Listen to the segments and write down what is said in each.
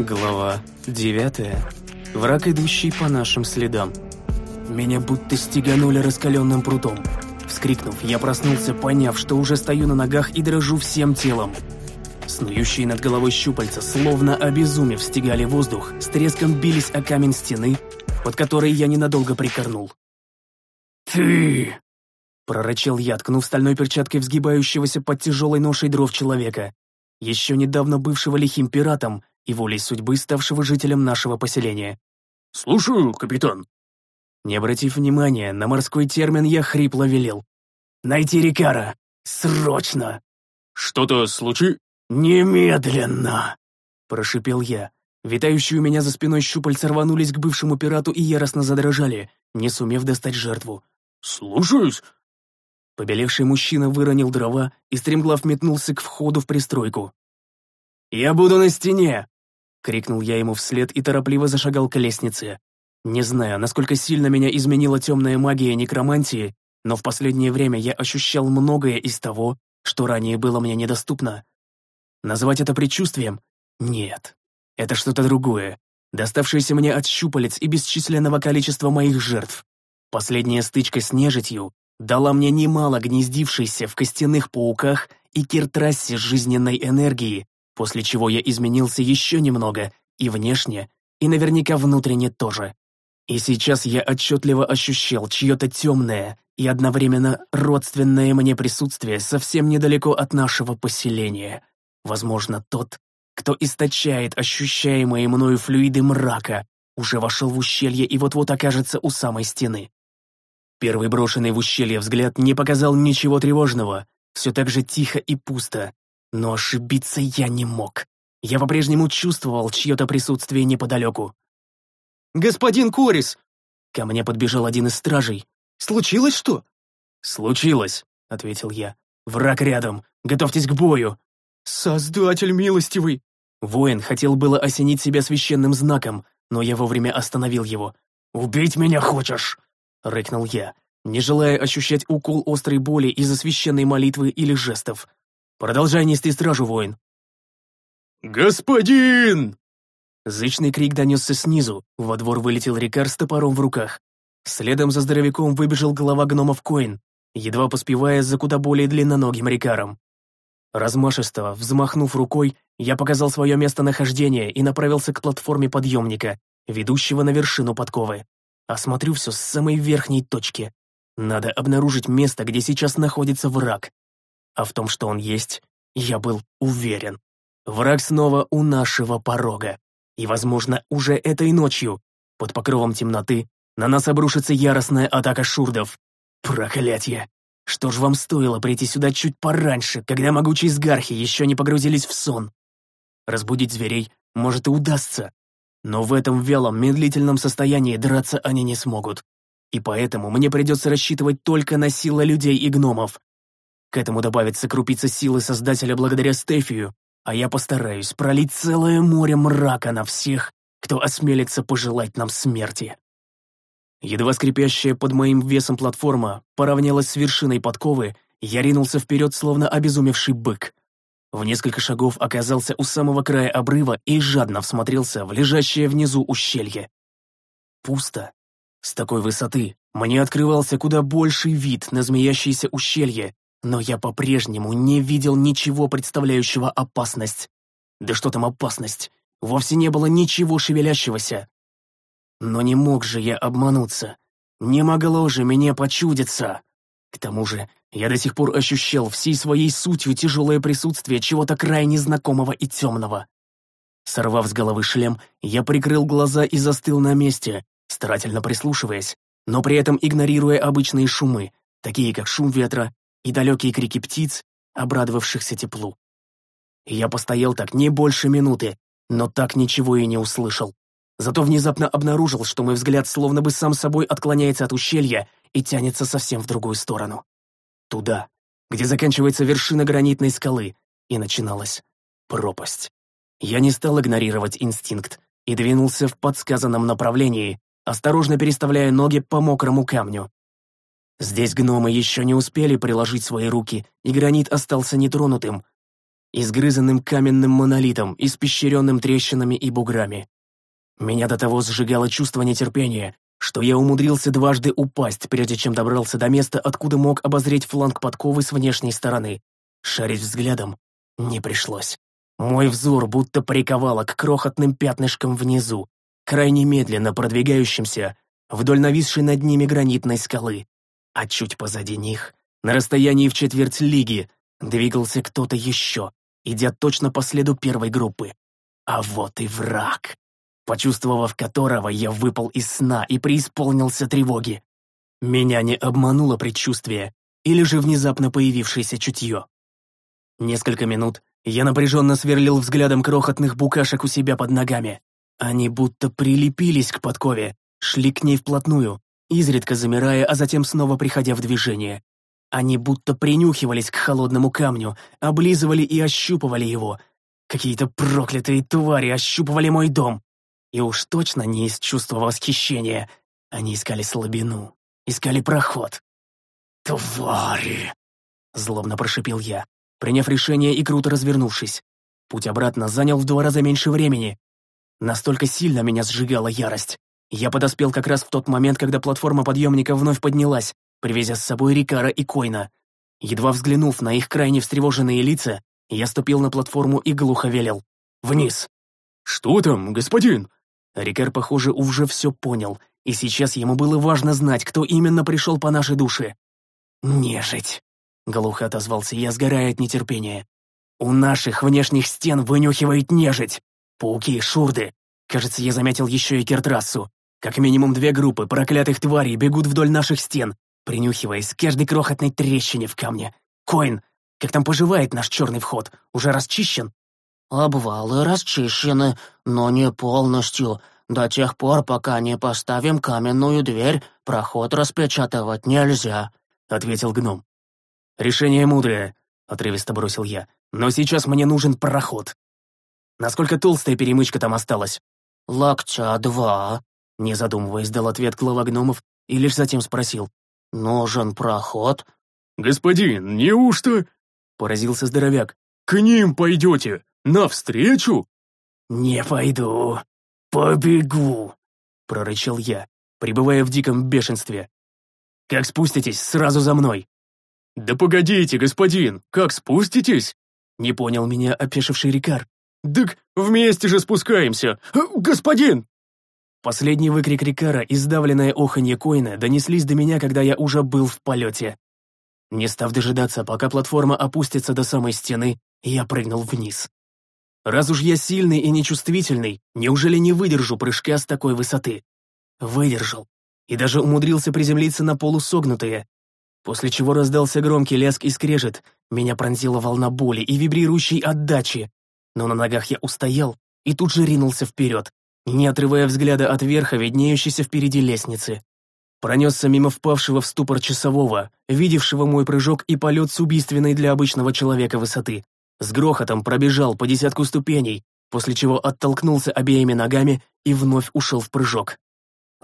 Глава девятая. Враг, идущий по нашим следам. Меня будто стеганули раскаленным прутом. Вскрикнув, я проснулся, поняв, что уже стою на ногах и дрожу всем телом. Снующие над головой щупальца, словно обезумев, стегали воздух, с треском бились о камень стены, под которой я ненадолго прикорнул. «Ты!» — прорычал я, ткнув стальной перчаткой взгибающегося под тяжелой ношей дров человека, еще недавно бывшего лихим пиратом и волей судьбы ставшего жителем нашего поселения. «Слушаю, капитан». Не обратив внимания на морской термин, я хрипло велел. «Найти Рикара! Срочно!» «Что-то случи...» «Немедленно!» – прошипел я. Витающие у меня за спиной щупальца рванулись к бывшему пирату и яростно задрожали, не сумев достать жертву. «Слушаюсь!» Побелевший мужчина выронил дрова и стремглав метнулся к входу в пристройку. «Я буду на стене!» — крикнул я ему вслед и торопливо зашагал к лестнице. Не знаю, насколько сильно меня изменила темная магия некромантии, но в последнее время я ощущал многое из того, что ранее было мне недоступно. Назвать это предчувствием? Нет. Это что-то другое, доставшееся мне от щупалец и бесчисленного количества моих жертв. Последняя стычка с нежитью дала мне немало гнездившейся в костяных пауках и киртрассе жизненной энергии, после чего я изменился еще немного, и внешне, и наверняка внутренне тоже. И сейчас я отчетливо ощущал чье-то темное и одновременно родственное мне присутствие совсем недалеко от нашего поселения. Возможно, тот, кто источает ощущаемые мною флюиды мрака, уже вошел в ущелье и вот-вот окажется у самой стены. Первый брошенный в ущелье взгляд не показал ничего тревожного, все так же тихо и пусто, но ошибиться я не мог. Я по-прежнему чувствовал чье-то присутствие неподалеку. «Господин Корис!» Ко мне подбежал один из стражей. «Случилось что?» «Случилось», — ответил я. «Враг рядом. Готовьтесь к бою. «Создатель милостивый!» Воин хотел было осенить себя священным знаком, но я вовремя остановил его. «Убить меня хочешь?» — рыкнул я, не желая ощущать укол острой боли из-за священной молитвы или жестов. «Продолжай нести стражу, воин!» «Господин!» Зычный крик донесся снизу, во двор вылетел Рикар с топором в руках. Следом за здоровяком выбежал голова гномов Коин, едва поспевая за куда более длинноногим Рикаром. Размашисто, взмахнув рукой, я показал свое местонахождение и направился к платформе подъемника, ведущего на вершину подковы. Осмотрю все с самой верхней точки. Надо обнаружить место, где сейчас находится враг. А в том, что он есть, я был уверен. Враг снова у нашего порога. И, возможно, уже этой ночью, под покровом темноты, на нас обрушится яростная атака шурдов. Проклятье! Что ж вам стоило прийти сюда чуть пораньше, когда могучие сгархи еще не погрузились в сон? Разбудить зверей, может, и удастся. Но в этом вялом, медлительном состоянии драться они не смогут. И поэтому мне придется рассчитывать только на силы людей и гномов. К этому добавится крупица силы Создателя благодаря Стефию, а я постараюсь пролить целое море мрака на всех, кто осмелится пожелать нам смерти. Едва скрипящая под моим весом платформа поравнялась с вершиной подковы, я ринулся вперед, словно обезумевший бык. В несколько шагов оказался у самого края обрыва и жадно всмотрелся в лежащее внизу ущелье. Пусто. С такой высоты мне открывался куда больший вид на змеящееся ущелье, но я по-прежнему не видел ничего представляющего опасность. Да что там опасность? Вовсе не было ничего шевелящегося. Но не мог же я обмануться. Не могло же мне почудиться. К тому же, я до сих пор ощущал всей своей сутью тяжелое присутствие чего-то крайне знакомого и темного. Сорвав с головы шлем, я прикрыл глаза и застыл на месте, старательно прислушиваясь, но при этом игнорируя обычные шумы, такие как шум ветра и далекие крики птиц, обрадовавшихся теплу. Я постоял так не больше минуты, но так ничего и не услышал. Зато внезапно обнаружил, что мой взгляд словно бы сам собой отклоняется от ущелья и тянется совсем в другую сторону. Туда, где заканчивается вершина гранитной скалы, и начиналась пропасть. Я не стал игнорировать инстинкт и двинулся в подсказанном направлении, осторожно переставляя ноги по мокрому камню. Здесь гномы еще не успели приложить свои руки, и гранит остался нетронутым. изгрызанным каменным монолитом, испещренным трещинами и буграми. Меня до того сжигало чувство нетерпения, что я умудрился дважды упасть, прежде чем добрался до места, откуда мог обозреть фланг подковы с внешней стороны. Шарить взглядом не пришлось. Мой взор будто приковало к крохотным пятнышкам внизу, крайне медленно продвигающимся вдоль нависшей над ними гранитной скалы. А чуть позади них, на расстоянии в четверть лиги, двигался кто-то еще, идя точно по следу первой группы. А вот и враг, почувствовав которого, я выпал из сна и преисполнился тревоги. Меня не обмануло предчувствие или же внезапно появившееся чутье. Несколько минут я напряженно сверлил взглядом крохотных букашек у себя под ногами. Они будто прилепились к подкове, шли к ней вплотную, изредка замирая, а затем снова приходя в движение. Они будто принюхивались к холодному камню, облизывали и ощупывали его. Какие-то проклятые твари ощупывали мой дом. И уж точно не из чувства восхищения. Они искали слабину, искали проход. «Твари!» — злобно прошипел я, приняв решение и круто развернувшись. Путь обратно занял в два раза меньше времени. Настолько сильно меня сжигала ярость. Я подоспел как раз в тот момент, когда платформа подъемника вновь поднялась, привезя с собой Рикара и Койна. Едва взглянув на их крайне встревоженные лица, я ступил на платформу и глухо велел. «Вниз!» «Что там, господин?» Рикар, похоже, уже все понял, и сейчас ему было важно знать, кто именно пришел по нашей душе. «Нежить!» — глухо отозвался я, сгорая от нетерпения. «У наших внешних стен вынюхивает нежить! Пауки, шурды! Кажется, я заметил еще и кертрассу. Как минимум две группы проклятых тварей бегут вдоль наших стен, принюхиваясь к каждой крохотной трещине в камне. Коин, как там поживает наш черный вход? Уже расчищен? Обвалы расчищены, но не полностью. До тех пор, пока не поставим каменную дверь, проход распечатывать нельзя», — ответил гном. «Решение мудрое», — отрывисто бросил я. «Но сейчас мне нужен проход. Насколько толстая перемычка там осталась?» «Локтя два», — не задумываясь, дал ответ глава гномов и лишь затем спросил. «Нужен проход?» «Господин, неужто?» — поразился здоровяк. «К ним пойдете? Навстречу?» «Не пойду. Побегу», — прорычал я, пребывая в диком бешенстве. «Как спуститесь, сразу за мной». «Да погодите, господин, как спуститесь?» Не понял меня опешивший Рикар. «Так вместе же спускаемся! Господин!» Последний выкрик Рикара и сдавленное оханье Коина донеслись до меня, когда я уже был в полете. Не став дожидаться, пока платформа опустится до самой стены, я прыгнул вниз. Раз уж я сильный и нечувствительный, неужели не выдержу прыжка с такой высоты? Выдержал. И даже умудрился приземлиться на полусогнутые. После чего раздался громкий лязг и скрежет, меня пронзила волна боли и вибрирующей отдачи. Но на ногах я устоял и тут же ринулся вперед, не отрывая взгляда от верха, виднеющейся впереди лестницы. Пронесся мимо впавшего в ступор часового, видевшего мой прыжок и полет с убийственной для обычного человека высоты. С грохотом пробежал по десятку ступеней, после чего оттолкнулся обеими ногами и вновь ушел в прыжок.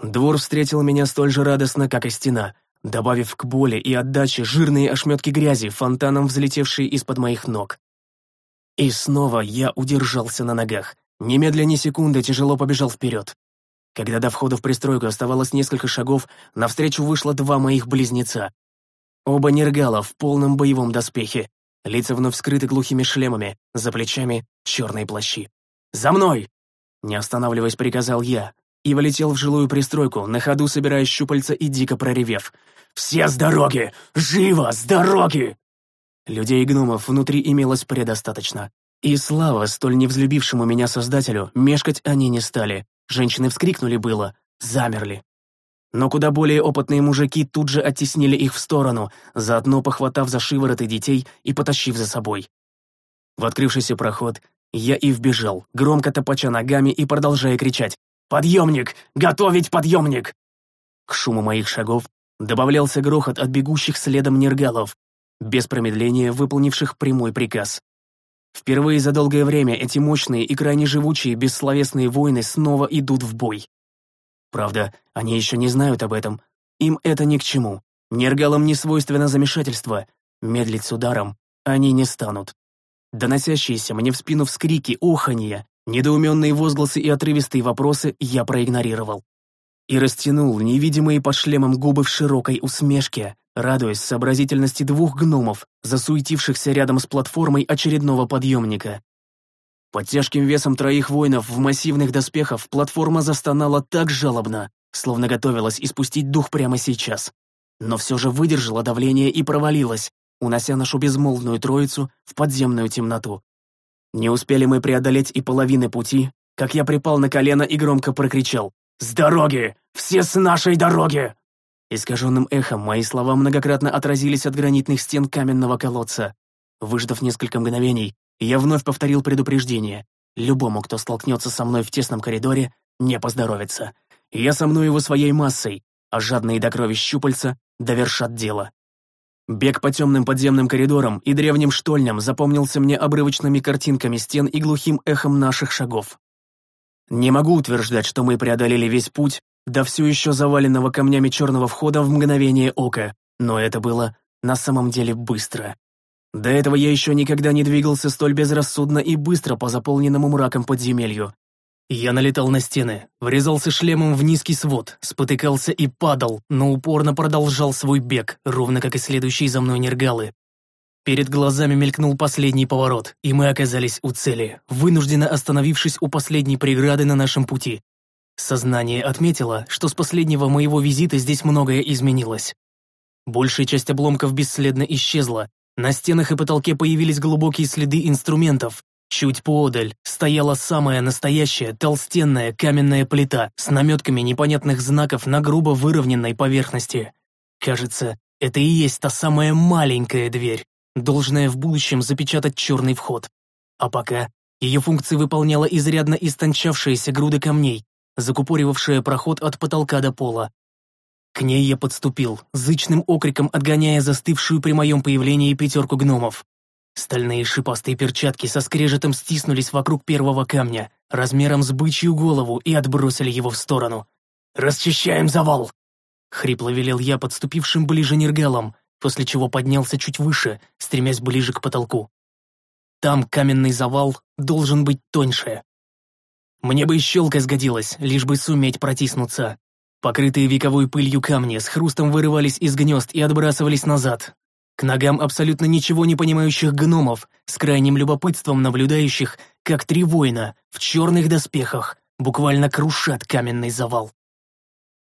Двор встретил меня столь же радостно, как и стена, добавив к боли и отдаче жирные ошметки грязи, фонтаном взлетевшие из-под моих ног. И снова я удержался на ногах, Немедля ни секунды тяжело побежал вперед. Когда до входа в пристройку оставалось несколько шагов, навстречу вышло два моих близнеца. Оба нергала в полном боевом доспехе, лица вновь скрыты глухими шлемами, за плечами черные плащи. «За мной!» Не останавливаясь, приказал я, и влетел в жилую пристройку, на ходу собирая щупальца и дико проревев. «Все с дороги! Живо, с дороги!» Людей и гномов внутри имелось предостаточно. И слава столь невзлюбившему меня создателю, мешкать они не стали. Женщины вскрикнули было, замерли. Но куда более опытные мужики тут же оттеснили их в сторону, заодно похватав за шивороты детей и потащив за собой. В открывшийся проход я и вбежал, громко топача ногами и продолжая кричать «Подъемник! Готовить подъемник!» К шуму моих шагов добавлялся грохот от бегущих следом нергалов, без промедления выполнивших прямой приказ. Впервые за долгое время эти мощные и крайне живучие бессловесные воины снова идут в бой. Правда, они еще не знают об этом. Им это ни к чему. Нергалам не свойственно замешательство. Медлить с ударом они не станут. Доносящиеся мне в спину вскрики, оханья, недоуменные возгласы и отрывистые вопросы я проигнорировал. И растянул невидимые под шлемом губы в широкой усмешке, радуясь сообразительности двух гномов, засуетившихся рядом с платформой очередного подъемника. Под тяжким весом троих воинов в массивных доспехах платформа застонала так жалобно, словно готовилась испустить дух прямо сейчас. Но все же выдержала давление и провалилась, унося нашу безмолвную троицу в подземную темноту. Не успели мы преодолеть и половины пути, как я припал на колено и громко прокричал «С дороги! Все с нашей дороги!» Искаженным эхом мои слова многократно отразились от гранитных стен каменного колодца. Выждав несколько мгновений, я вновь повторил предупреждение. Любому, кто столкнется со мной в тесном коридоре, не поздоровится. Я сомну его своей массой, а жадные до крови щупальца довершат дело. Бег по темным подземным коридорам и древним штольням запомнился мне обрывочными картинками стен и глухим эхом наших шагов. Не могу утверждать, что мы преодолели весь путь до все еще заваленного камнями черного входа в мгновение ока, но это было на самом деле быстро. До этого я еще никогда не двигался столь безрассудно и быстро по заполненному мраком подземелью. Я налетал на стены, врезался шлемом в низкий свод, спотыкался и падал, но упорно продолжал свой бег, ровно как и следующие за мной нергалы. Перед глазами мелькнул последний поворот, и мы оказались у цели, вынужденно остановившись у последней преграды на нашем пути. Сознание отметило, что с последнего моего визита здесь многое изменилось. Большая часть обломков бесследно исчезла, на стенах и потолке появились глубокие следы инструментов, Чуть поодаль стояла самая настоящая толстенная каменная плита с наметками непонятных знаков на грубо выровненной поверхности. Кажется, это и есть та самая маленькая дверь, должная в будущем запечатать черный вход. А пока ее функции выполняла изрядно истончавшаяся груда камней, закупоривавшая проход от потолка до пола. К ней я подступил, зычным окриком отгоняя застывшую при моем появлении пятерку гномов. Стальные шипастые перчатки со скрежетом стиснулись вокруг первого камня, размером с бычью голову, и отбросили его в сторону. «Расчищаем завал!» Хрипло велел я подступившим ближе нергалом, после чего поднялся чуть выше, стремясь ближе к потолку. Там каменный завал должен быть тоньше. Мне бы щелка сгодилась, лишь бы суметь протиснуться. Покрытые вековой пылью камни с хрустом вырывались из гнезд и отбрасывались назад, к ногам абсолютно ничего не понимающих гномов, с крайним любопытством наблюдающих, как три воина в черных доспехах буквально крушат каменный завал.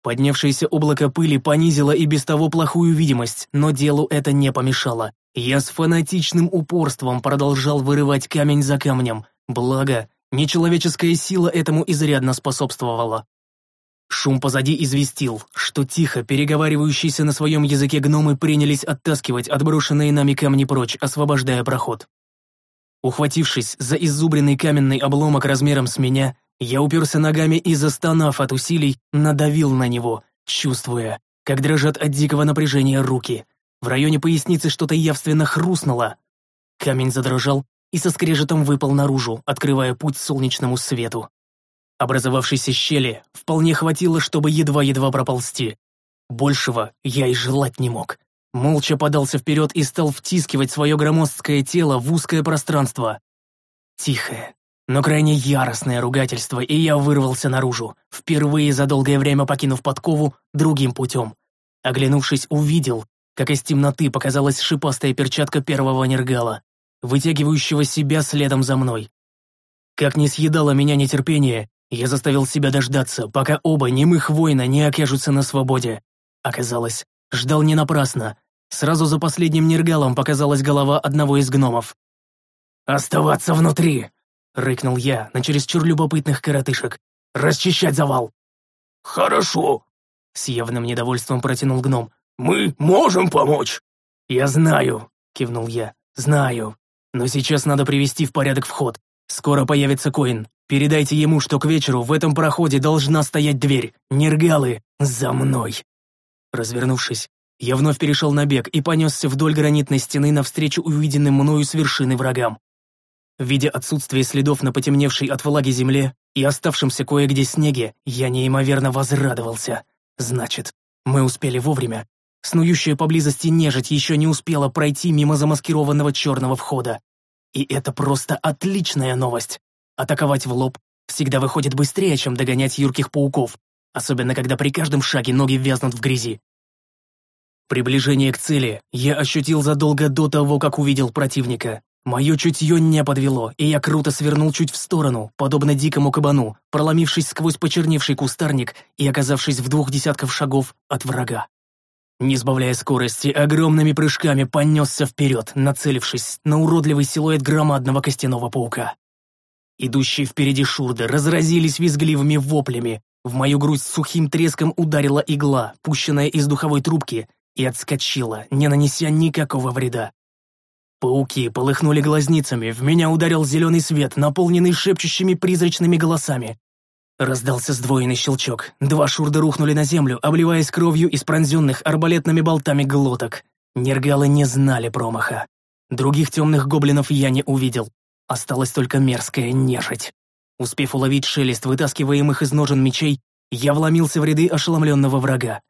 Поднявшееся облако пыли понизило и без того плохую видимость, но делу это не помешало. Я с фанатичным упорством продолжал вырывать камень за камнем, благо, нечеловеческая сила этому изрядно способствовала. Шум позади известил, что тихо переговаривающиеся на своем языке гномы принялись оттаскивать отброшенные нами камни прочь, освобождая проход. Ухватившись за изубренный каменный обломок размером с меня, я уперся ногами и, застонав от усилий, надавил на него, чувствуя, как дрожат от дикого напряжения руки. В районе поясницы что-то явственно хрустнуло. Камень задрожал и со скрежетом выпал наружу, открывая путь солнечному свету. Образовавшейся щели вполне хватило, чтобы едва-едва проползти. Большего я и желать не мог. Молча подался вперед и стал втискивать свое громоздкое тело в узкое пространство. Тихое, но крайне яростное ругательство, и я вырвался наружу, впервые за долгое время покинув подкову другим путем. Оглянувшись, увидел, как из темноты показалась шипастая перчатка первого нергала, вытягивающего себя следом за мной. Как не съедало меня нетерпение, я заставил себя дождаться, пока оба немых воина не окажутся на свободе. Оказалось, ждал не напрасно. Сразу за последним нергалом показалась голова одного из гномов. «Оставаться внутри!» — рыкнул я на чересчур любопытных коротышек. «Расчищать завал!» «Хорошо!» — с явным недовольством протянул гном. «Мы можем помочь!» «Я знаю!» — кивнул я. «Знаю. Но сейчас надо привести в порядок вход. Скоро появится Коин. Передайте ему, что к вечеру в этом проходе должна стоять дверь. Нергалы, за мной!» Развернувшись, я вновь перешел на бег и понесся вдоль гранитной стены навстречу увиденным мною с вершины врагам. Видя отсутствие следов на потемневшей от влаги земле и оставшемся кое-где снеге, я неимоверно возрадовался. Значит, мы успели вовремя. Снующая поблизости нежить еще не успела пройти мимо замаскированного черного входа. И это просто отличная новость. Атаковать в лоб всегда выходит быстрее, чем догонять юрких пауков, особенно когда при каждом шаге ноги вязнут в грязи. Приближение к цели я ощутил задолго до того, как увидел противника. Мое чутье не подвело, и я круто свернул чуть в сторону, подобно дикому кабану, проломившись сквозь почерневший кустарник и оказавшись в двух десятков шагов от врага. Не сбавляя скорости, огромными прыжками понесся вперед, нацелившись на уродливый силуэт громадного костяного паука. Идущие впереди шурды разразились визгливыми воплями. В мою грудь с сухим треском ударила игла, пущенная из духовой трубки, и отскочила, не нанеся никакого вреда. Пауки полыхнули глазницами, в меня ударил зеленый свет, наполненный шепчущими призрачными голосами. Раздался сдвоенный щелчок. Два шурда рухнули на землю, обливаясь кровью из пронзенных арбалетными болтами глоток. Нергалы не знали промаха. Других темных гоблинов я не увидел. Осталась только мерзкая нежить. Успев уловить шелест вытаскиваемых из ножен мечей, я вломился в ряды ошеломленного врага.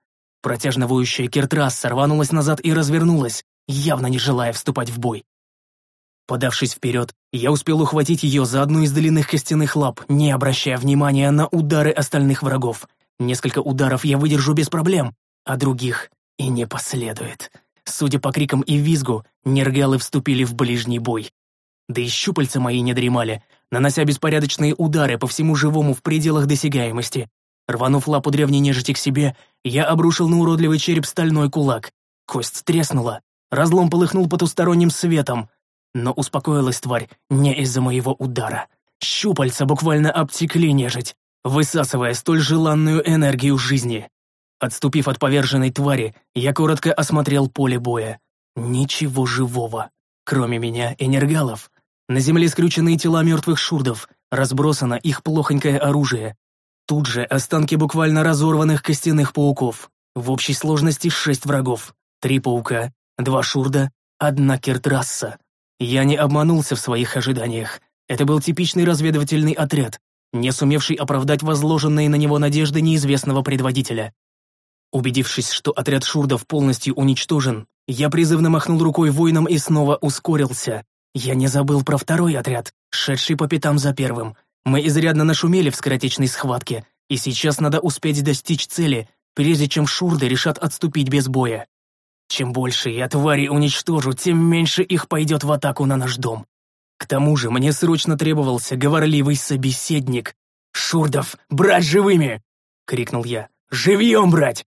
Протяжно воющая киртрасса рванулась назад и развернулась, явно не желая вступать в бой. Подавшись вперед, я успел ухватить ее за одну из длинных костяных лап, не обращая внимания на удары остальных врагов. Несколько ударов я выдержу без проблем, а других и не последует. Судя по крикам и визгу, нергалы вступили в ближний бой. Да и щупальца мои не дремали, нанося беспорядочные удары по всему живому в пределах досягаемости. Рванув лапу древней нежити к себе, я обрушил на уродливый череп стальной кулак. Кость треснула, Разлом полыхнул потусторонним светом, но успокоилась тварь не из-за моего удара. Щупальца буквально обтекли нежить, высасывая столь желанную энергию жизни. Отступив от поверженной твари, я коротко осмотрел поле боя. Ничего живого, кроме меня и нергалов. На земле скрюченные тела мертвых шурдов, разбросано их плохонькое оружие. Тут же останки буквально разорванных костяных пауков. В общей сложности шесть врагов. Три паука, Два шурда, одна киртрасса. Я не обманулся в своих ожиданиях. Это был типичный разведывательный отряд, не сумевший оправдать возложенные на него надежды неизвестного предводителя. Убедившись, что отряд шурдов полностью уничтожен, я призывно махнул рукой воинам и снова ускорился. Я не забыл про второй отряд, шедший по пятам за первым. Мы изрядно нашумели в скоротечной схватке, и сейчас надо успеть достичь цели, прежде чем шурды решат отступить без боя. Чем больше я тварей уничтожу, тем меньше их пойдет в атаку на наш дом. К тому же мне срочно требовался говорливый собеседник. «Шурдов, брать живыми!» — крикнул я. «Живьем брать!»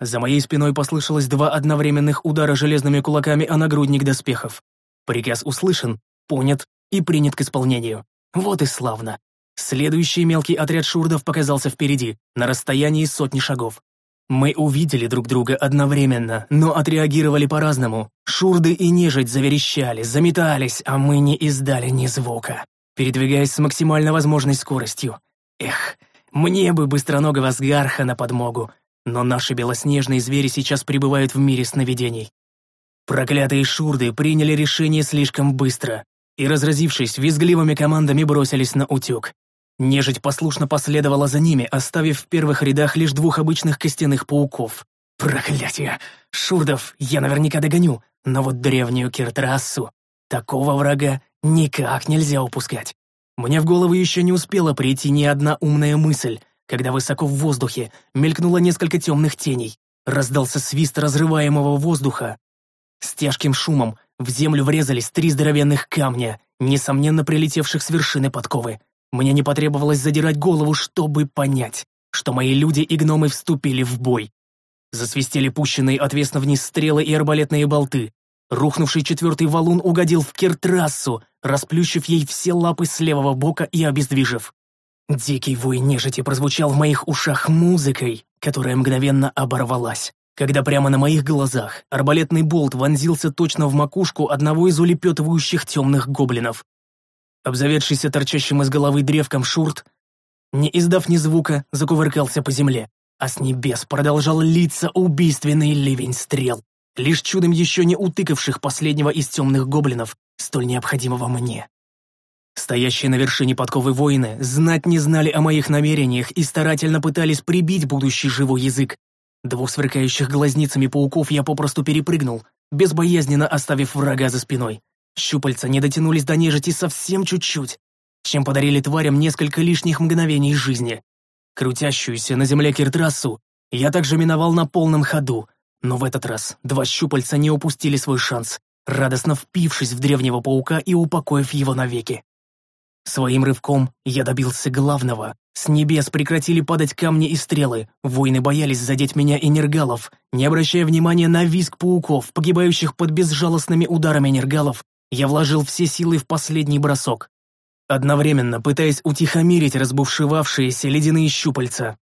За моей спиной послышалось два одновременных удара железными кулаками о нагрудник доспехов. Приказ услышан, понят и принят к исполнению. Вот и славно. Следующий мелкий отряд шурдов показался впереди, на расстоянии сотни шагов. Мы увидели друг друга одновременно, но отреагировали по-разному. Шурды и нежить заверещали, заметались, а мы не издали ни звука, передвигаясь с максимально возможной скоростью. Эх, мне бы быстроногого сгарха на подмогу, но наши белоснежные звери сейчас пребывают в мире сновидений. Проклятые шурды приняли решение слишком быстро и, разразившись визгливыми командами, бросились на утек. Нежить послушно последовала за ними, оставив в первых рядах лишь двух обычных костяных пауков. Проклятие! Шурдов я наверняка догоню, но вот древнюю Киртрассу, такого врага никак нельзя упускать. Мне в голову еще не успела прийти ни одна умная мысль, когда высоко в воздухе мелькнуло несколько темных теней, раздался свист разрываемого воздуха. С тяжким шумом в землю врезались три здоровенных камня, несомненно прилетевших с вершины подковы. Мне не потребовалось задирать голову, чтобы понять, что мои люди и гномы вступили в бой. Засвистели пущенные отвесно вниз стрелы и арбалетные болты. Рухнувший четвертый валун угодил в киртрассу, расплющив ей все лапы с левого бока и обездвижив. Дикий вой нежити прозвучал в моих ушах музыкой, которая мгновенно оборвалась, когда прямо на моих глазах арбалетный болт вонзился точно в макушку одного из улепетывающих темных гоблинов обзаведшийся торчащим из головы древком шурт, не издав ни звука, закувыркался по земле, а с небес продолжал литься убийственный ливень стрел, лишь чудом еще не утыкавших последнего из темных гоблинов, столь необходимого мне. Стоящие на вершине подковы воины знать не знали о моих намерениях и старательно пытались прибить будущий живой язык. Двух сверкающих глазницами пауков я попросту перепрыгнул, безбоязненно оставив врага за спиной. Щупальца не дотянулись до нежити совсем чуть-чуть, чем подарили тварям несколько лишних мгновений жизни. Крутящуюся на земле киртрассу я также миновал на полном ходу, но в этот раз два щупальца не упустили свой шанс, радостно впившись в древнего паука и упокоив его навеки. Своим рывком я добился главного. С небес прекратили падать камни и стрелы, воины боялись задеть меня и нергалов, не обращая внимания на визг пауков, погибающих под безжалостными ударами нергалов, я вложил все силы в последний бросок, одновременно пытаясь утихомирить разбушевавшиеся ледяные щупальца.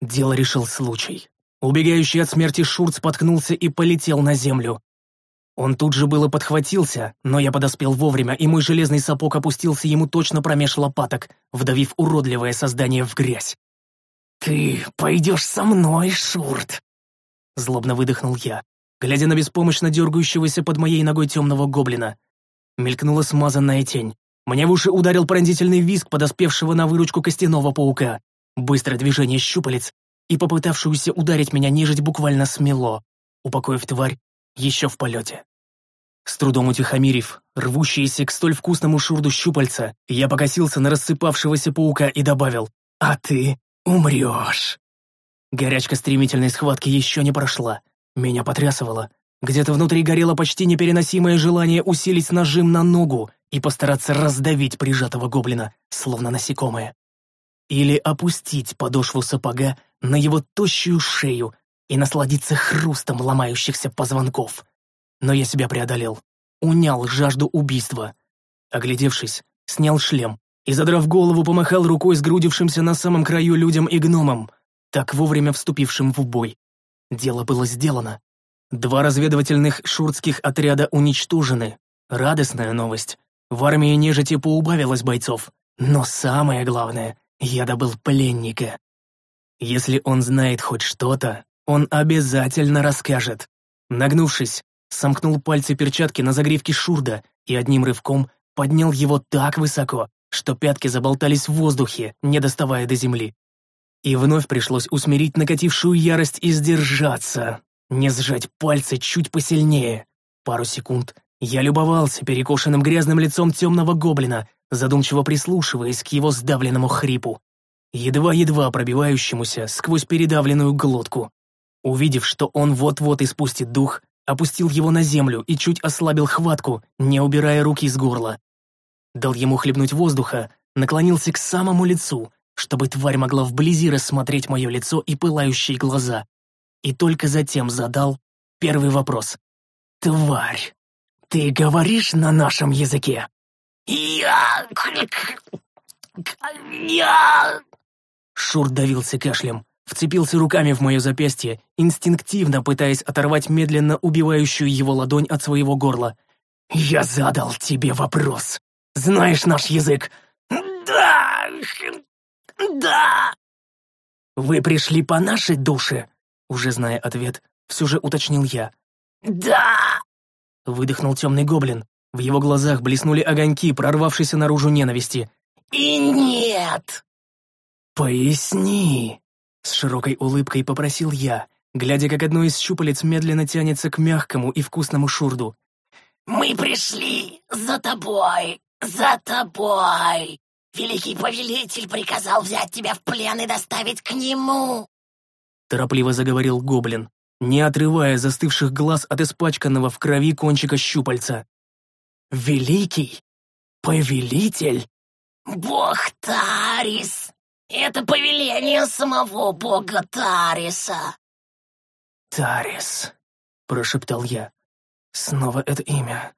Дело решил случай. Убегающий от смерти Шурц споткнулся и полетел на землю. Он тут же было подхватился, но я подоспел вовремя, и мой железный сапог опустился ему точно промеж лопаток, вдавив уродливое создание в грязь. «Ты пойдешь со мной, Шурт!» Злобно выдохнул я, глядя на беспомощно дергающегося под моей ногой темного гоблина. Мелькнула смазанная тень. Мне в уши ударил пронзительный визг подоспевшего на выручку костяного паука. Быстрое движение щупалец и попытавшуюся ударить меня нежить буквально смело, упокоив тварь еще в полете. С трудом утихомирив, рвущиеся к столь вкусному шурду щупальца, я покосился на рассыпавшегося паука и добавил «А ты умрешь!». Горячка стремительной схватки еще не прошла. Меня потрясывало. Где-то внутри горело почти непереносимое желание усилить нажим на ногу и постараться раздавить прижатого гоблина, словно насекомое. Или опустить подошву сапога на его тощую шею и насладиться хрустом ломающихся позвонков. Но я себя преодолел, унял жажду убийства. Оглядевшись, снял шлем и, задрав голову, помахал рукой сгрудившимся на самом краю людям и гномам, так вовремя вступившим в бой. Дело было сделано. Два разведывательных шуртских отряда уничтожены. Радостная новость. В армии нежити поубавилось бойцов. Но самое главное, я добыл пленника. Если он знает хоть что-то, он обязательно расскажет. Нагнувшись, сомкнул пальцы перчатки на загривке Шурда и одним рывком поднял его так высоко, что пятки заболтались в воздухе, не доставая до земли. И вновь пришлось усмирить накатившую ярость и сдержаться, не сжать пальцы чуть посильнее. Пару секунд я любовался перекошенным грязным лицом темного гоблина, задумчиво прислушиваясь к его сдавленному хрипу, едва-едва пробивающемуся сквозь передавленную глотку. Увидев, что он вот-вот испустит дух, опустил его на землю и чуть ослабил хватку, не убирая руки из горла. Дал ему хлебнуть воздуха, наклонился к самому лицу, чтобы тварь могла вблизи рассмотреть мое лицо и пылающие глаза. И только затем задал первый вопрос. «Тварь, ты говоришь на нашем языке?» «Я... я...» Шур давился кашлем, вцепился руками в мое запястье, инстинктивно пытаясь оторвать медленно убивающую его ладонь от своего горла. «Я задал тебе вопрос. Знаешь наш язык?» «Да! Да!» «Вы пришли по нашей душе?» Уже зная ответ, все же уточнил я. «Да!» Выдохнул темный гоблин. В его глазах блеснули огоньки, прорвавшиеся наружу ненависти. «И нет!» «Поясни!» С широкой улыбкой попросил я, глядя, как одно из щупалец медленно тянется к мягкому и вкусному шурду. «Мы пришли за тобой, за тобой!» Великий повелитель приказал взять тебя в плен и доставить к нему!» Торопливо заговорил гоблин, не отрывая застывших глаз от испачканного в крови кончика щупальца. «Великий? Повелитель?» «Бог Тарис! Это повеление самого бога Тариса!» «Тарис», — прошептал я. «Снова это имя.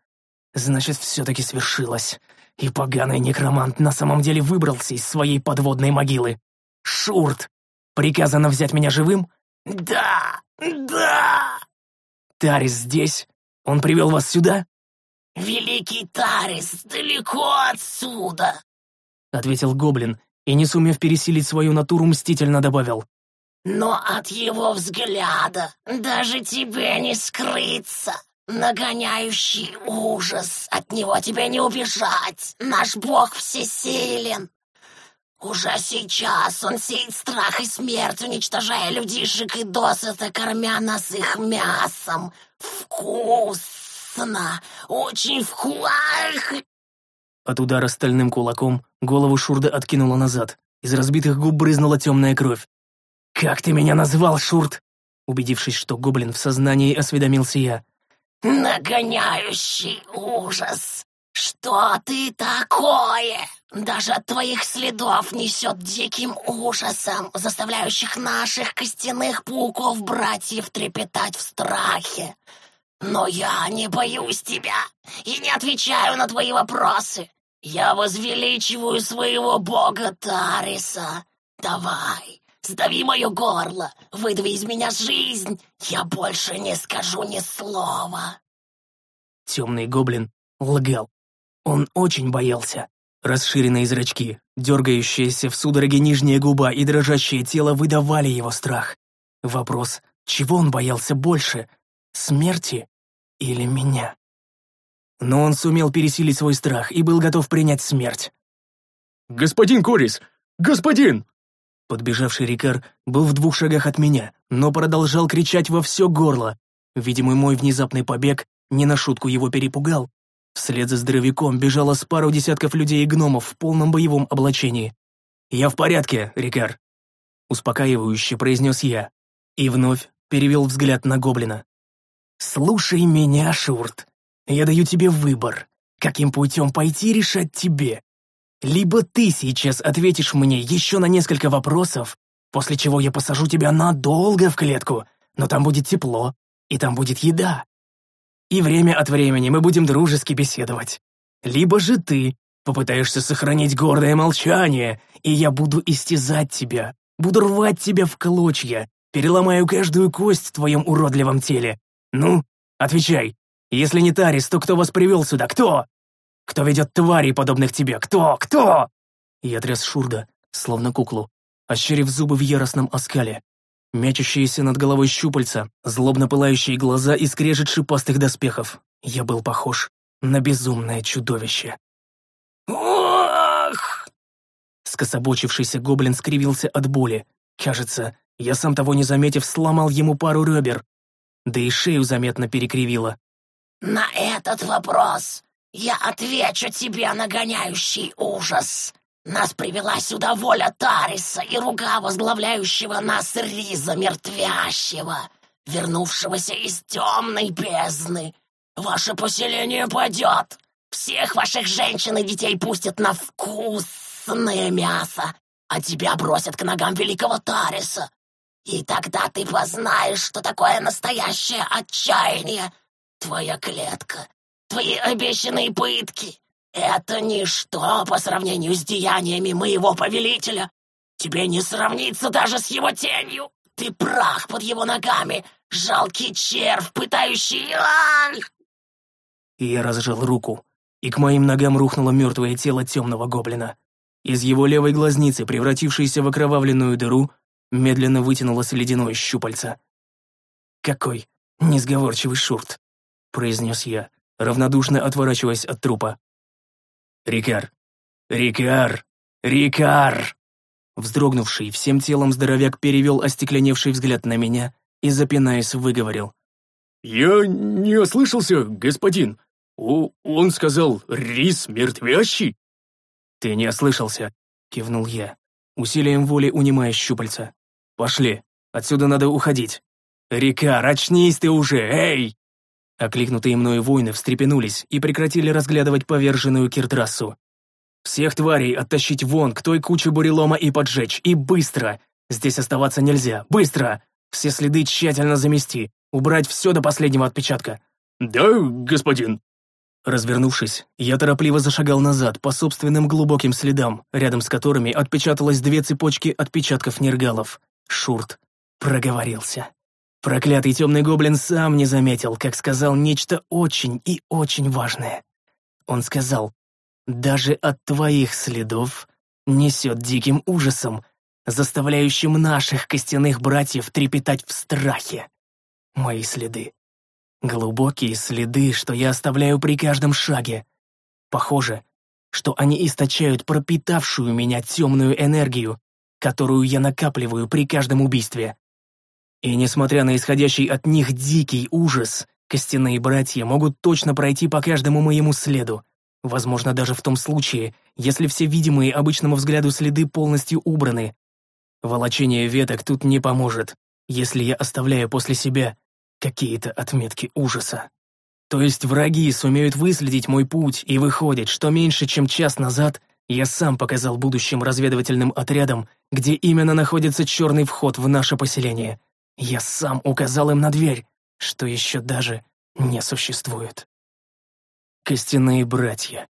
Значит, все-таки свершилось и поганый некромант на самом деле выбрался из своей подводной могилы. Шурт! Приказано взять меня живым? Да, да! Тарис здесь? Он привел вас сюда? Великий Тарис далеко отсюда, ответил гоблин и, не сумев пересилить свою натуру, мстительно добавил. Но от его взгляда даже тебе не скрыться нагоняющий ужас. От него тебе не убежать. Наш Бог всесилен. Уже сейчас он сеет страх и смерть, уничтожая людишек и досыта, кормя нас их мясом. Вкус! вкусно! Очень вкусно!» От удара стальным кулаком голову Шурда откинула назад. Из разбитых губ брызнула темная кровь. «Как ты меня назвал, Шурд?» Убедившись, что гоблин в сознании, осведомился я. «Нагоняющий ужас! Что ты такое? Даже от твоих следов несет диким ужасом, заставляющих наших костяных пауков-братьев трепетать в страхе. Но я не боюсь тебя и не отвечаю на твои вопросы. Я возвеличиваю своего бога Тариса. Давай, сдави мое горло, выдави из меня жизнь. Я больше не скажу ни слова. Темный гоблин лгал. Он очень боялся. Расширенные зрачки, дергающаяся в судороге нижняя губа и дрожащее тело выдавали его страх. Вопрос, чего он боялся больше? Смерти или меня? Но он сумел пересилить свой страх и был готов принять смерть. «Господин Корис! Господин!» Подбежавший Рикар был в двух шагах от меня, но продолжал кричать во все горло. Видимо, мой внезапный побег не на шутку его перепугал. Вслед за здоровяком бежало с пару десятков людей и гномов в полном боевом облачении. «Я в порядке, Рикар», — успокаивающе произнес я. И вновь перевел взгляд на гоблина. «Слушай меня, Шурт. Я даю тебе выбор. Каким путем пойти, решать тебе. Либо ты сейчас ответишь мне еще на несколько вопросов, после чего я посажу тебя надолго в клетку, но там будет тепло, и там будет еда. И время от времени мы будем дружески беседовать. Либо же ты попытаешься сохранить гордое молчание, и я буду истязать тебя, буду рвать тебя в клочья, переломаю каждую кость в твоем уродливом теле. Ну, отвечай. Если не Тарис, то кто вас привел сюда? Кто? Кто ведет тварей, подобных тебе? Кто? Кто?» Я тряс Шурда, словно куклу, ощерив зубы в яростном оскале. Мячущиеся над головой щупальца, злобно пылающие глаза и скрежет шипастых доспехов. Я был похож на безумное чудовище. Ох! Скособочившийся гоблин скривился от боли. Кажется, я сам того не заметив, сломал ему пару ребер. Да и шею заметно перекривило. На этот вопрос я отвечу тебе, нагоняющий ужас. Нас привела сюда воля Тариса и рука возглавляющего нас Риза Мертвящего, вернувшегося из темной бездны. Ваше поселение падет. Всех ваших женщин и детей пустят на вкусное мясо, а тебя бросят к ногам великого Тариса. И тогда ты познаешь, что такое настоящее отчаяние. Твоя клетка Твои обещанные пытки — это ничто по сравнению с деяниями моего повелителя. Тебе не сравнится даже с его тенью. Ты прах под его ногами, жалкий червь, пытающий... Я разжал руку, и к моим ногам рухнуло мертвое тело темного гоблина. Из его левой глазницы, превратившейся в окровавленную дыру, медленно вытянулось ледяное щупальце. «Какой несговорчивый шурт!» — произнес я равнодушно отворачиваясь от трупа. «Рикар! Рикар! Рикар!» Вздрогнувший всем телом здоровяк перевел остекленевший взгляд на меня и, запинаясь, выговорил. «Я не ослышался, господин. О, он сказал, рис мертвящий?» «Ты не ослышался», — кивнул я, усилием воли унимая щупальца. «Пошли, отсюда надо уходить. Рикар, очнись ты уже, эй!» Окликнутые мною воины встрепенулись и прекратили разглядывать поверженную киртрассу. «Всех тварей оттащить вон к той куче бурелома и поджечь, и быстро! Здесь оставаться нельзя, быстро! Все следы тщательно замести, убрать все до последнего отпечатка!» «Да, господин!» Развернувшись, я торопливо зашагал назад по собственным глубоким следам, рядом с которыми отпечаталось две цепочки отпечатков нергалов. Шурт проговорился. Проклятый темный гоблин сам не заметил, как сказал нечто очень и очень важное. Он сказал, «Даже от твоих следов несет диким ужасом, заставляющим наших костяных братьев трепетать в страхе. Мои следы. Глубокие следы, что я оставляю при каждом шаге. Похоже, что они источают пропитавшую меня темную энергию, которую я накапливаю при каждом убийстве. И несмотря на исходящий от них дикий ужас, Костяные братья могут точно пройти по каждому моему следу. Возможно, даже в том случае, если все видимые обычному взгляду следы полностью убраны. Волочение веток тут не поможет, если я оставляю после себя какие-то отметки ужаса. То есть враги сумеют выследить мой путь, и выходит, что меньше чем час назад я сам показал будущим разведывательным отрядам, где именно находится черный вход в наше поселение. Я сам указал им на дверь, что еще даже не существует. Костяные братья.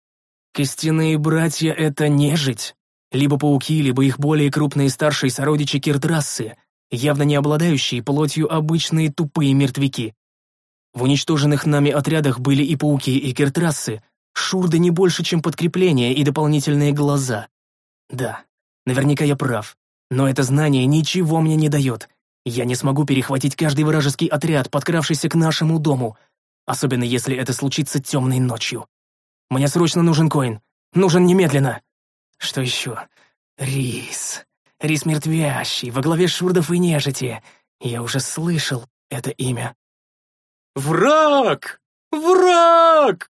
Костяные братья — это нежить. Либо пауки, либо их более крупные старшие сородичи киртрассы, явно не обладающие плотью обычные тупые мертвяки. В уничтоженных нами отрядах были и пауки, и киртрассы, шурды не больше, чем подкрепление и дополнительные глаза. Да, наверняка я прав, но это знание ничего мне не дает. Я не смогу перехватить каждый вражеский отряд, подкравшийся к нашему дому — особенно если это случится темной ночью. Мне срочно нужен коин. Нужен немедленно. Что еще? Рис. Рис мертвящий, во главе шурдов и нежити. Я уже слышал это имя. «Враг! Враг!»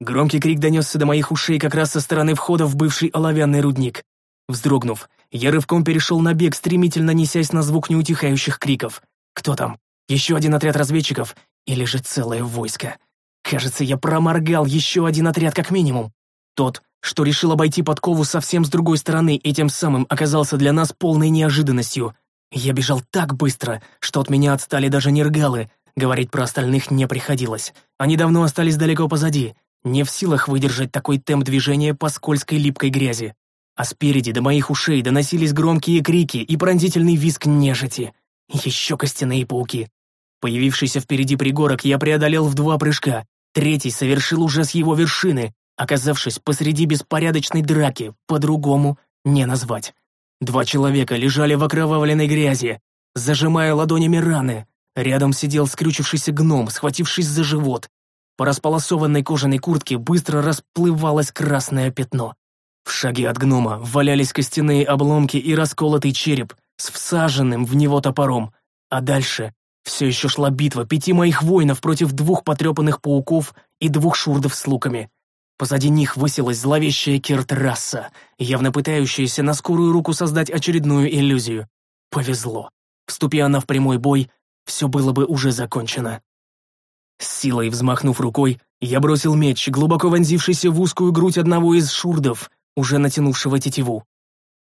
Громкий крик донесся до моих ушей как раз со стороны входа в бывший оловянный рудник. Вздрогнув, я рывком перешел на бег, стремительно несясь на звук неутихающих криков. «Кто там? Еще один отряд разведчиков? Или же целое войско. Кажется, я проморгал еще один отряд как минимум. Тот, что решил обойти подкову совсем с другой стороны и тем самым оказался для нас полной неожиданностью. Я бежал так быстро, что от меня отстали даже нергалы. Говорить про остальных не приходилось. Они давно остались далеко позади, не в силах выдержать такой темп движения по скользкой липкой грязи. А спереди до моих ушей доносились громкие крики и пронзительный визг нежити. Еще костяные пауки. Появившийся впереди пригорок я преодолел в два прыжка, третий совершил уже с его вершины, оказавшись посреди беспорядочной драки, по-другому не назвать. Два человека лежали в окровавленной грязи, зажимая ладонями раны. Рядом сидел скрючившийся гном, схватившись за живот. По располосованной кожаной куртке быстро расплывалось красное пятно. В шаге от гнома валялись костяные обломки и расколотый череп с всаженным в него топором, а дальше все еще шла битва пяти моих воинов против двух потрепанных пауков и двух шурдов с луками. Позади них высилась зловещая Киртрасса, явно пытающаяся на скорую руку создать очередную иллюзию. Повезло. Вступи она в прямой бой, все было бы уже закончено. С силой взмахнув рукой, я бросил меч, глубоко вонзившийся в узкую грудь одного из шурдов, уже натянувшего тетиву.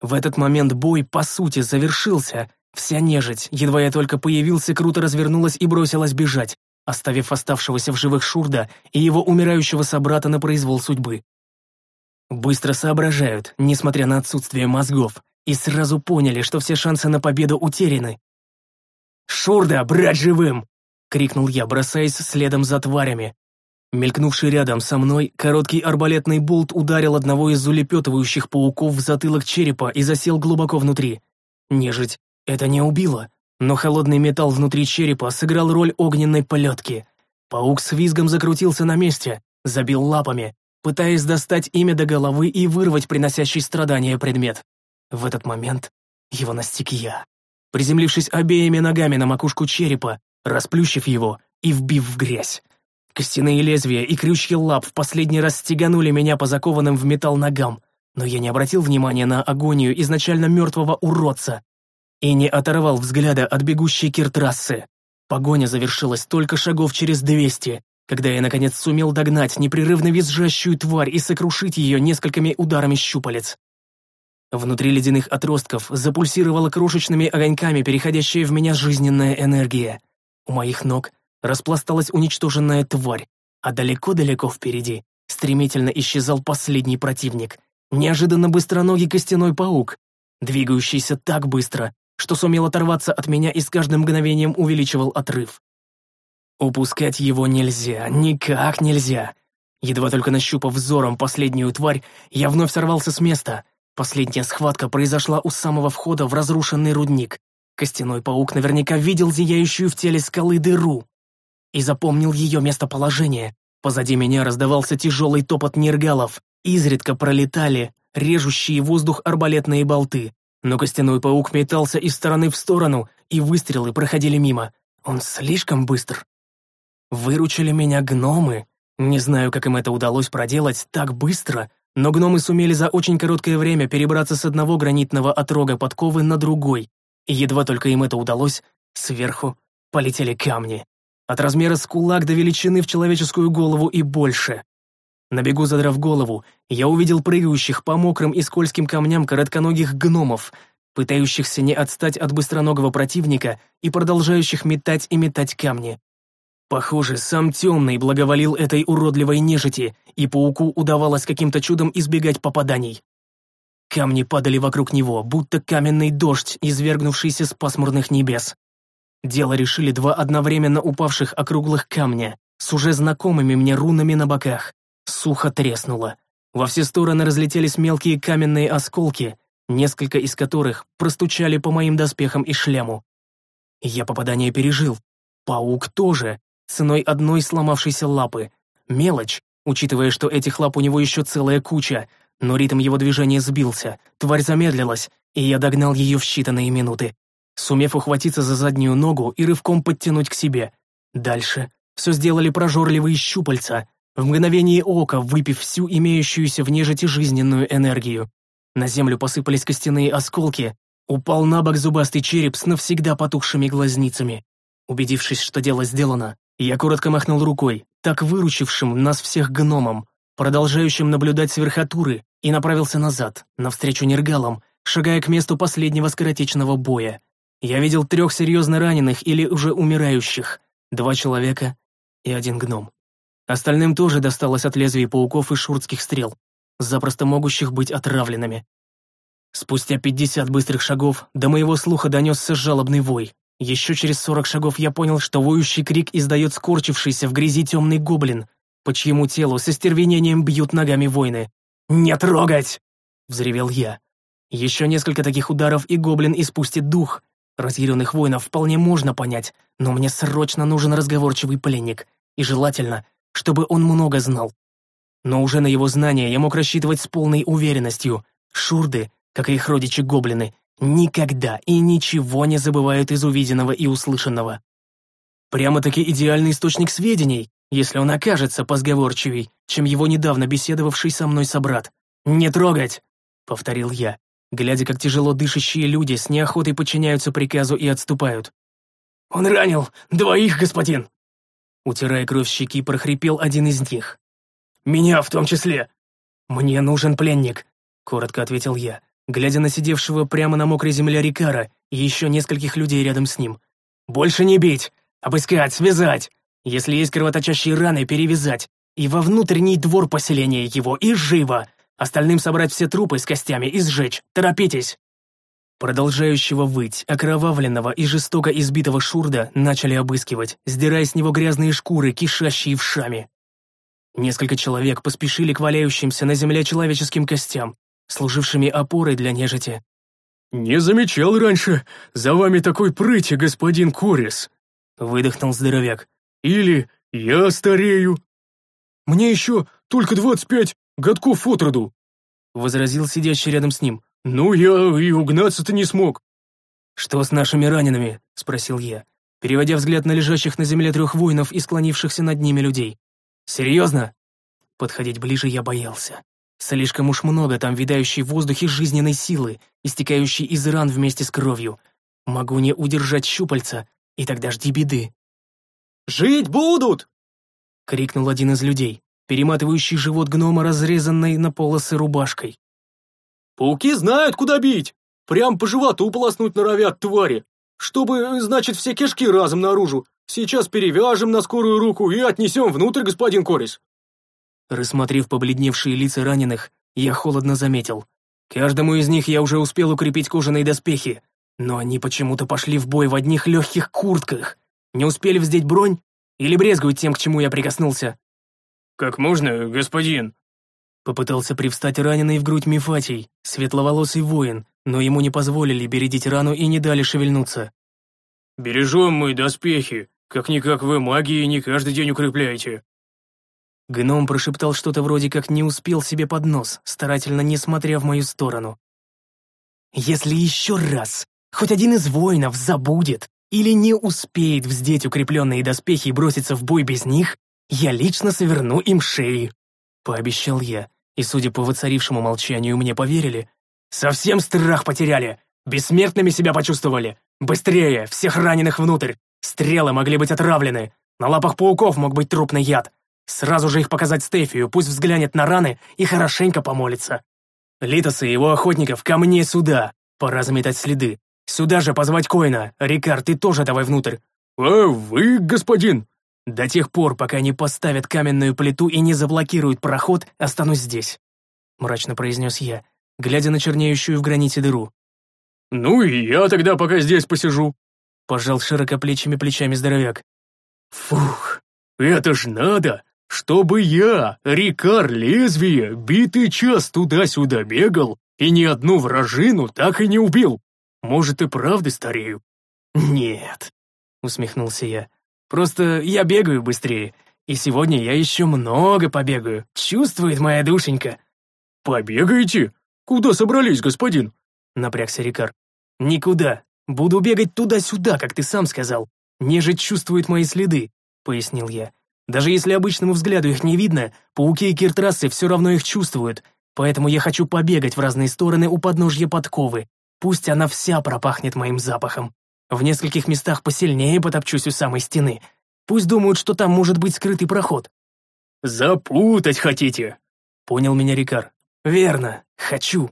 В этот момент бой, по сути, завершился, Вся нежить, едва я только появился, круто развернулась и бросилась бежать, оставив оставшегося в живых Шурда и его умирающего собрата на произвол судьбы. Быстро соображают, несмотря на отсутствие мозгов, и сразу поняли, что все шансы на победу утеряны. «Шурда, брать живым!» — крикнул я, бросаясь следом за тварями. Мелькнувший рядом со мной, короткий арбалетный болт ударил одного из улепетывающих пауков в затылок черепа и засел глубоко внутри. Нежить это не убило, но холодный металл внутри черепа сыграл роль огненной полетки. Паук с визгом закрутился на месте, забил лапами, пытаясь достать имя до головы и вырвать приносящий страдания предмет. В этот момент его настиг я, приземлившись обеими ногами на макушку черепа, расплющив его и вбив в грязь. Костяные лезвия и крючки лап в последний раз стеганули меня по закованным в металл ногам, но я не обратил внимания на агонию изначально мертвого уродца, и не оторвал взгляда от бегущей киртрассы. Погоня завершилась только шагов через двести, когда я наконец сумел догнать непрерывно визжащую тварь и сокрушить ее несколькими ударами щупалец. Внутри ледяных отростков запульсировала крошечными огоньками переходящая в меня жизненная энергия. У моих ног распласталась уничтоженная тварь, а далеко-далеко впереди стремительно исчезал последний противник, неожиданно быстроногий костяной паук, двигающийся так быстро, что сумел оторваться от меня и с каждым мгновением увеличивал отрыв. Упускать его нельзя, никак нельзя. Едва только нащупав взором последнюю тварь, я вновь сорвался с места. Последняя схватка произошла у самого входа в разрушенный рудник. Костяной паук наверняка видел зияющую в теле скалы дыру и запомнил ее местоположение. Позади меня раздавался тяжелый топот нергалов, изредка пролетали режущие воздух арбалетные болты. Но костяной паук метался из стороны в сторону, и выстрелы проходили мимо. Он слишком быстр. Выручили меня гномы. Не знаю, как им это удалось проделать так быстро, но гномы сумели за очень короткое время перебраться с одного гранитного отрога подковы на другой, и едва только им это удалось, сверху полетели камни. От размера с кулак до величины в человеческую голову и больше. На бегу задрав голову, я увидел прыгающих по мокрым и скользким камням коротконогих гномов, пытающихся не отстать от быстроногого противника и продолжающих метать и метать камни. Похоже, сам Темный благоволил этой уродливой нежити, и пауку удавалось каким-то чудом избегать попаданий. Камни падали вокруг него, будто каменный дождь, извергнувшийся с пасмурных небес. Дело решили два одновременно упавших округлых камня с уже знакомыми мне рунами на боках. Сухо треснуло. Во все стороны разлетелись мелкие каменные осколки, несколько из которых простучали по моим доспехам и шлему. Я попадание пережил. Паук тоже, ценой одной сломавшейся лапы. Мелочь, учитывая, что этих лап у него еще целая куча, но ритм его движения сбился, тварь замедлилась, и я догнал ее в считанные минуты, сумев ухватиться за заднюю ногу и рывком подтянуть к себе. Дальше все сделали прожорливые щупальца, в мгновение ока выпив всю имеющуюся в нежити жизненную энергию. На землю посыпались костяные осколки, упал на бок зубастый череп с навсегда потухшими глазницами. Убедившись, что дело сделано, я коротко махнул рукой, так выручившим нас всех гномом, продолжающим наблюдать с верхотуры, и направился назад, навстречу нергалам, шагая к месту последнего скоротечного боя. Я видел трех серьезно раненых или уже умирающих, два человека и один гном. Остальным тоже досталось от лезвий пауков и шуртских стрел, запросто могущих быть отравленными. Спустя пятьдесят быстрых шагов до моего слуха донесся жалобный вой. Еще через сорок шагов я понял, что воющий крик издает скорчившийся в грязи темный гоблин, по чьему телу со стервенением бьют ногами воины. «Не трогать!» — взревел я. Еще несколько таких ударов, и гоблин испустит дух. Разъяренных воинов вполне можно понять, но мне срочно нужен разговорчивый пленник, и желательно чтобы он много знал. Но уже на его знания я мог рассчитывать с полной уверенностью. Шурды, как и их родичи-гоблины, никогда и ничего не забывают из увиденного и услышанного. Прямо-таки идеальный источник сведений, если он окажется позговорчивей, чем его недавно беседовавший со мной собрат. «Не трогать!» — повторил я, глядя, как тяжело дышащие люди с неохотой подчиняются приказу и отступают. «Он ранил двоих, господин!» Утирая кровь щеки, прохрипел один из них. «Меня в том числе!» «Мне нужен пленник», — коротко ответил я, глядя на сидевшего прямо на мокрой земле Рикара и еще нескольких людей рядом с ним. «Больше не бить! Обыскать, связать! Если есть кровоточащие раны, перевязать! И во внутренний двор поселения его, и живо! Остальным собрать все трупы с костями и сжечь! Торопитесь!» Продолжающего выть, окровавленного и жестоко избитого Шурда начали обыскивать, сдирая с него грязные шкуры, кишащие вшами. Несколько человек поспешили к валяющимся на земле человеческим костям, служившими опорой для нежити. «Не замечал раньше за вами такой прыти, господин Корис», — выдохнул здоровяк. «Или я старею». «Мне еще только двадцать пять годков от роду», — возразил сидящий рядом с ним. «Ну, я и угнаться-то не смог». «Что с нашими ранеными?» — спросил я, переводя взгляд на лежащих на земле трех воинов и склонившихся над ними людей. «Серьезно?» Подходить ближе я боялся. Слишком уж много там видающей в воздухе жизненной силы, истекающей из ран вместе с кровью. Могу не удержать щупальца, и тогда жди беды. «Жить будут!» — крикнул один из людей, перематывающий живот гнома, разрезанной на полосы рубашкой. Пауки знают, куда бить. Прям по животу уполоснуть норовят твари. Чтобы, значит, все кишки разом наружу. Сейчас перевяжем на скорую руку и отнесем внутрь, господин Корис. Рассмотрев побледневшие лица раненых, я холодно заметил. Каждому из них я уже успел укрепить кожаные доспехи, но они почему-то пошли в бой в одних легких куртках. Не успели вздеть бронь или брезгуют тем, к чему я прикоснулся? «Как можно, господин?» Попытался привстать раненый в грудь Мефатий, светловолосый воин, но ему не позволили бередить рану и не дали шевельнуться. «Бережем мы доспехи, как-никак вы магии не каждый день укрепляете». Гном прошептал что-то вроде как не успел себе под нос, старательно не смотря в мою сторону. «Если еще раз хоть один из воинов забудет, или не успеет вздеть укрепленные доспехи и броситься в бой без них, я лично сверну им шеи. Пообещал я, и, судя по воцарившему молчанию, мне поверили. Совсем страх потеряли, бессмертными себя почувствовали. Быстрее, всех раненых внутрь. Стрелы могли быть отравлены, на лапах пауков мог быть трупный яд. Сразу же их показать Стефию, пусть взглянет на раны и хорошенько помолится. Литоса и его охотников ко мне сюда. Пора заметать следы. Сюда же позвать Коина. Рикард, ты тоже давай внутрь. «А вы, господин?» До тех пор, пока не поставят каменную плиту и не заблокируют проход, останусь здесь. Мрачно произнес я, глядя на чернеющую в граните дыру. «Ну и я тогда пока здесь посижу», — пожал широкоплечими плечами здоровяк. «Фух, это ж надо, чтобы я, Рикар Лезвие, битый час туда-сюда бегал и ни одну вражину так и не убил. Может, и правда старею?» «Нет», — усмехнулся я. «Просто я бегаю быстрее, и сегодня я еще много побегаю. Чувствует моя душенька». «Побегаете? Куда собрались, господин?» — напрягся Рикар. «Никуда. Буду бегать туда-сюда, как ты сам сказал. Нежить чувствует мои следы», — пояснил я. «Даже если обычному взгляду их не видно, пауки и киртрассы все равно их чувствуют, поэтому я хочу побегать в разные стороны у подножья подковы. Пусть она вся пропахнет моим запахом. В нескольких местах посильнее потопчусь у самой стены. Пусть думают, что там может быть скрытый проход». «Запутать хотите?» — понял меня Рикар. «Верно, хочу.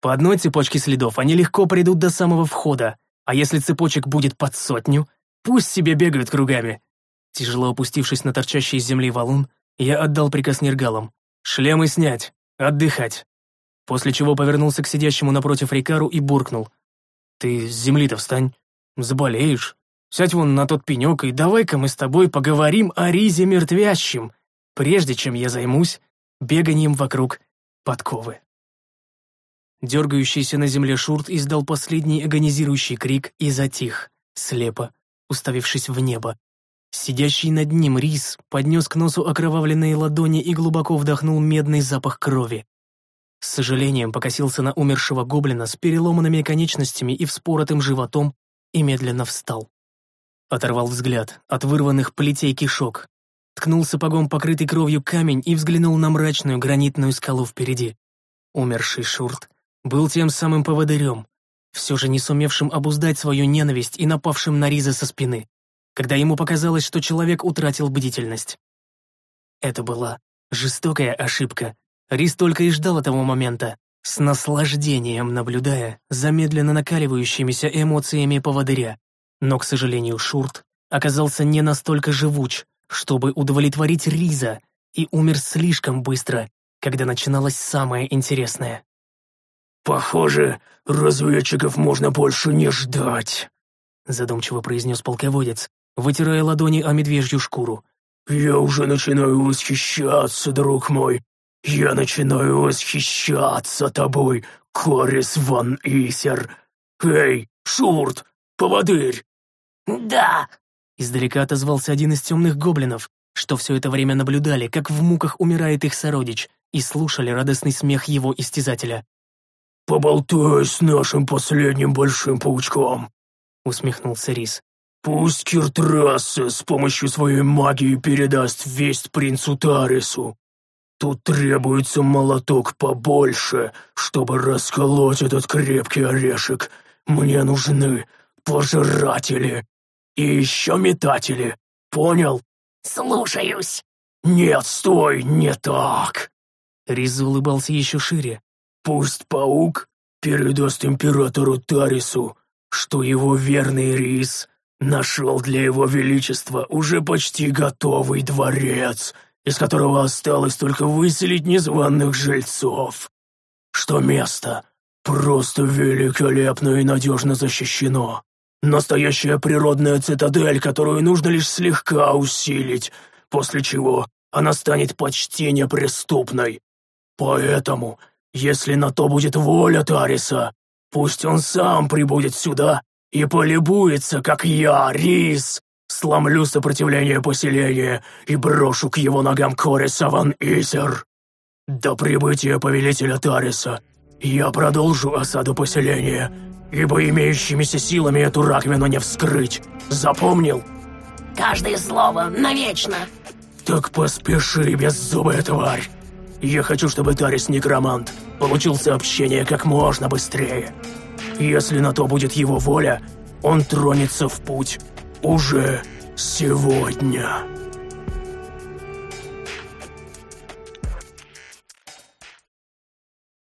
По одной цепочке следов они легко придут до самого входа, а если цепочек будет под сотню, пусть себе бегают кругами». Тяжело опустившись на торчащий из земли валун, я отдал приказ нергалам. «Шлемы снять, отдыхать». После чего повернулся к сидящему напротив Рикару и буркнул. «Ты с земли-то встань, заболеешь. Сядь вон на тот пенек и давай-ка мы с тобой поговорим о Ризе мертвящем, прежде чем я займусь беганием вокруг подковы». Дергающийся на земле шурт издал последний агонизирующий крик и затих, слепо, уставившись в небо. Сидящий над ним рис поднес к носу окровавленные ладони и глубоко вдохнул медный запах крови. С сожалением покосился на умершего гоблина с переломанными конечностями и вспоротым животом и медленно встал. Оторвал взгляд от вырванных плетей кишок, ткнул сапогом покрытый кровью камень и взглянул на мрачную гранитную скалу впереди. Умерший Шурт был тем самым поводырем, все же не сумевшим обуздать свою ненависть и напавшим на Риза со спины, когда ему показалось, что человек утратил бдительность. Это была жестокая ошибка. Риз только и ждал этого момента, с наслаждением наблюдая за медленно накаливающимися эмоциями поводыря. Но, к сожалению, Шурт оказался не настолько живуч, чтобы удовлетворить Риза, и умер слишком быстро, когда начиналось самое интересное. «Похоже, разведчиков можно больше не ждать», задумчиво произнес полководец, вытирая ладони о медвежью шкуру. «Я уже начинаю восхищаться, друг мой. Я начинаю восхищаться тобой, Корис ван Исер. Эй, Шурт, поводырь!» «Да!» Издалека отозвался один из темных гоблинов, что все это время наблюдали, как в муках умирает их сородич, и слушали радостный смех его истязателя. «Поболтай с нашим последним большим паучком», — усмехнулся Рис. «Пусть Киртрассе с помощью своей магии передаст весть принцу Тарису. Тут требуется молоток побольше, чтобы расколоть этот крепкий орешек. Мне нужны пожиратели и еще метатели. Понял?» «Слушаюсь». «Нет, стой, не так!» Рис улыбался еще шире. Пусть паук передаст императору Тарису, что его верный Рис нашел для его величества уже почти готовый дворец, из которого осталось только выселить незваных жильцов. Что место просто великолепно и надежно защищено. Настоящая природная цитадель, которую нужно лишь слегка усилить, после чего она станет почти неприступной. Поэтому если на то будет воля Тариса, пусть он сам прибудет сюда и полюбуется, как я, Рис, сломлю сопротивление поселения и брошу к его ногам Кориса ван Исер. До прибытия повелителя Тариса я продолжу осаду поселения ибо имеющимися силами эту раковину не вскрыть. Запомнил? Каждое слово навечно. Так поспеши, беззубая тварь. Я хочу, чтобы Тарис Некромант получил сообщение как можно быстрее. Если на то будет его воля, он тронется в путь уже сегодня.